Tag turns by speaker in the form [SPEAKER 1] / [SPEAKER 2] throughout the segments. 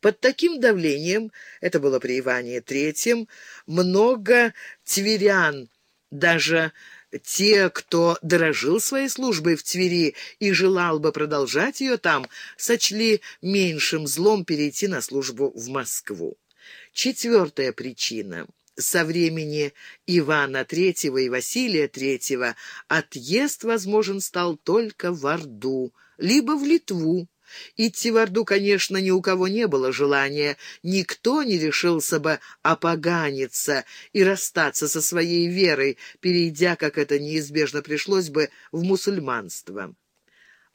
[SPEAKER 1] Под таким давлением, это было при Иване Третьем, много тверян, даже те, кто дорожил своей службой в Твери и желал бы продолжать ее там, сочли меньшим злом перейти на службу в Москву. Четвертая причина. Со времени Ивана Третьего и Василия Третьего отъезд возможен стал только в Орду, либо в Литву. Идти в Орду, конечно, ни у кого не было желания, никто не решился бы опоганиться и расстаться со своей верой, перейдя, как это неизбежно пришлось бы, в мусульманство.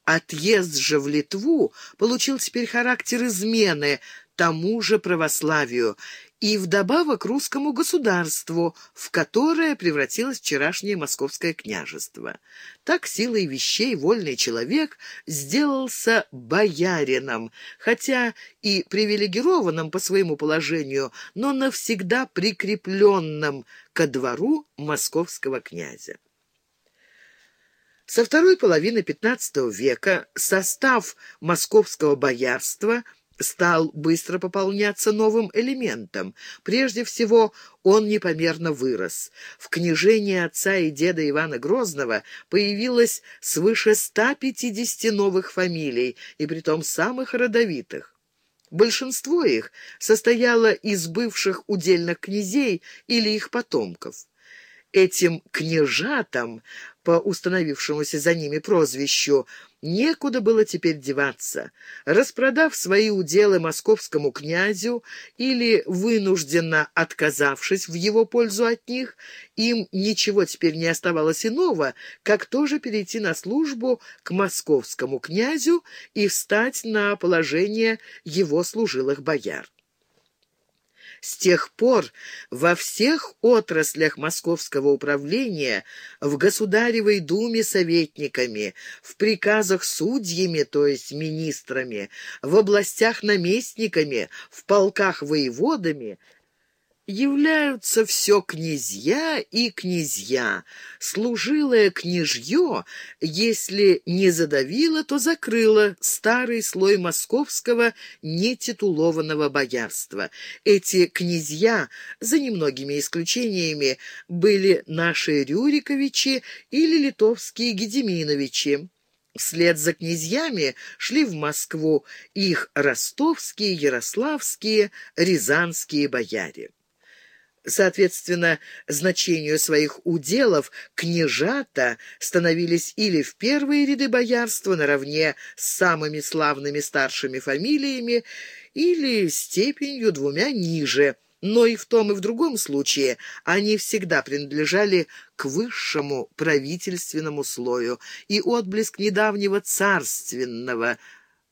[SPEAKER 1] Отъезд же в Литву получил теперь характер измены тому же православию, и вдобавок русскому государству, в которое превратилось вчерашнее московское княжество. Так силой вещей вольный человек сделался боярином, хотя и привилегированным по своему положению, но навсегда прикрепленным ко двору московского князя. Со второй половины XV века состав московского боярства – стал быстро пополняться новым элементом. Прежде всего, он непомерно вырос. В княжении отца и деда Ивана Грозного появилось свыше 150 новых фамилий, и притом самых родовитых. Большинство их состояло из бывших удельных князей или их потомков. Этим княжатам, по установившемуся за ними прозвищу, Некуда было теперь деваться. Распродав свои уделы московскому князю или вынужденно отказавшись в его пользу от них, им ничего теперь не оставалось иного, как тоже перейти на службу к московскому князю и встать на положение его служилых бояр. С тех пор во всех отраслях московского управления, в Государевой думе советниками, в приказах судьями, то есть министрами, в областях наместниками, в полках воеводами, являются все князья и князья. Служилое княжье, если не задавило, то закрыло старый слой московского нетитулованного боярства. Эти князья, за немногими исключениями, были наши Рюриковичи или литовские Гедеминовичи. Вслед за князьями шли в Москву их ростовские, ярославские, рязанские бояре. Соответственно, значению своих уделов княжата становились или в первые ряды боярства наравне с самыми славными старшими фамилиями, или степенью двумя ниже, но и в том, и в другом случае они всегда принадлежали к высшему правительственному слою, и отблеск недавнего царственного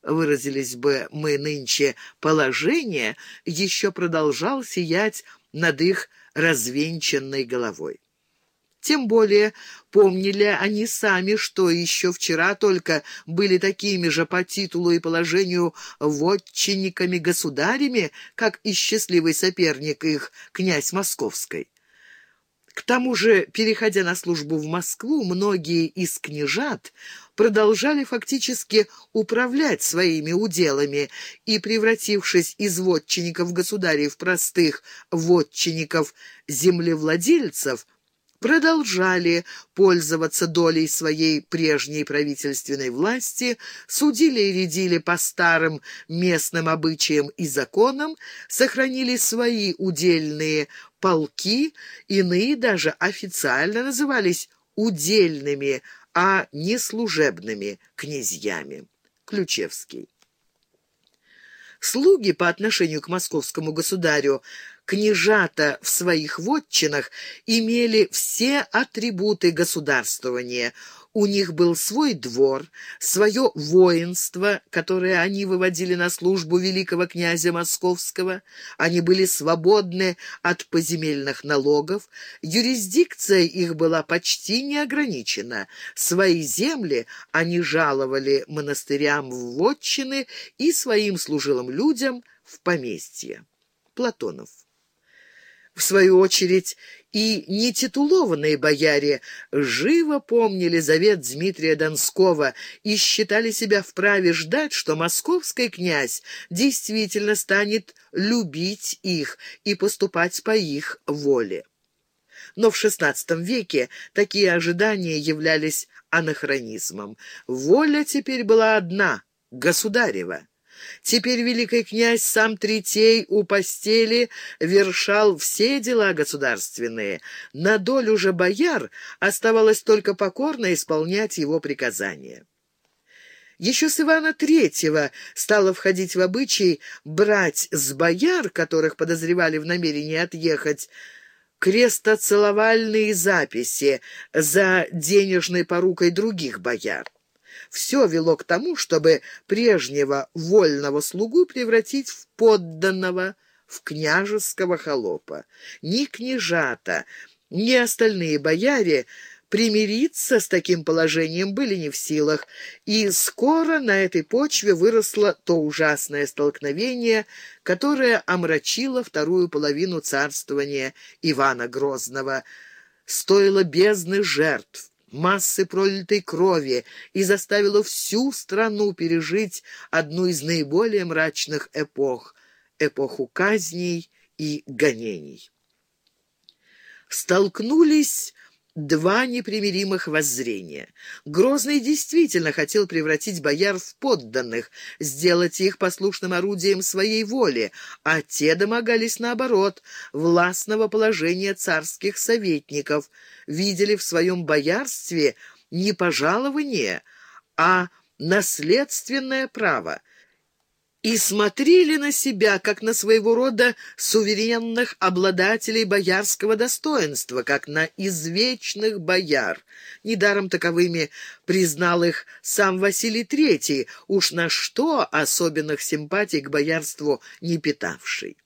[SPEAKER 1] выразились бы мы нынче, положения еще продолжал сиять над их развенчанной головой. Тем более помнили они сами, что еще вчера только были такими же по титулу и положению вотчинниками-государями, как и счастливый соперник их, князь Московской. К тому же, переходя на службу в Москву, многие из княжат продолжали фактически управлять своими уделами. И, превратившись из вотчинников государей в простых вотчинников-землевладельцев, продолжали пользоваться долей своей прежней правительственной власти, судили и рядили по старым местным обычаям и законам, сохранили свои удельные полки, иные даже официально назывались удельными, а не служебными князьями. Ключевский. Слуги по отношению к московскому государю княжата в своих вотчинах имели все атрибуты государствования. У них был свой двор, свое воинство, которое они выводили на службу великого князя Московского. Они были свободны от поземельных налогов. Юрисдикция их была почти неограничена. Свои земли они жаловали монастырям в вотчины и своим служилым людям в поместье. Платонов В свою очередь, и нетитулованные бояре живо помнили завет Дмитрия Донского и считали себя вправе ждать, что московский князь действительно станет любить их и поступать по их воле. Но в XVI веке такие ожидания являлись анахронизмом. Воля теперь была одна — государева. Теперь великий князь сам Третей у постели вершал все дела государственные. На долю же бояр оставалось только покорно исполнять его приказания. Еще с Ивана Третьего стало входить в обычай брать с бояр, которых подозревали в намерении отъехать, крестоцеловальные записи за денежной порукой других бояр. Все вело к тому, чтобы прежнего вольного слугу превратить в подданного, в княжеского холопа. Ни княжата, ни остальные бояре примириться с таким положением были не в силах, и скоро на этой почве выросло то ужасное столкновение, которое омрачило вторую половину царствования Ивана Грозного, стоило бездны жертв массы пролитой крови и заставило всю страну пережить одну из наиболее мрачных эпох — эпоху казней и гонений. Столкнулись два непримиримых воззрения. Грозный действительно хотел превратить бояр в подданных, сделать их послушным орудием своей воли, а те домогались, наоборот, властного положения царских советников, видели в своем боярстве не пожалование, а наследственное право — и смотрели на себя, как на своего рода суверенных обладателей боярского достоинства, как на извечных бояр. Недаром таковыми признал их сам Василий Третий, уж на что особенных симпатий к боярству не питавший.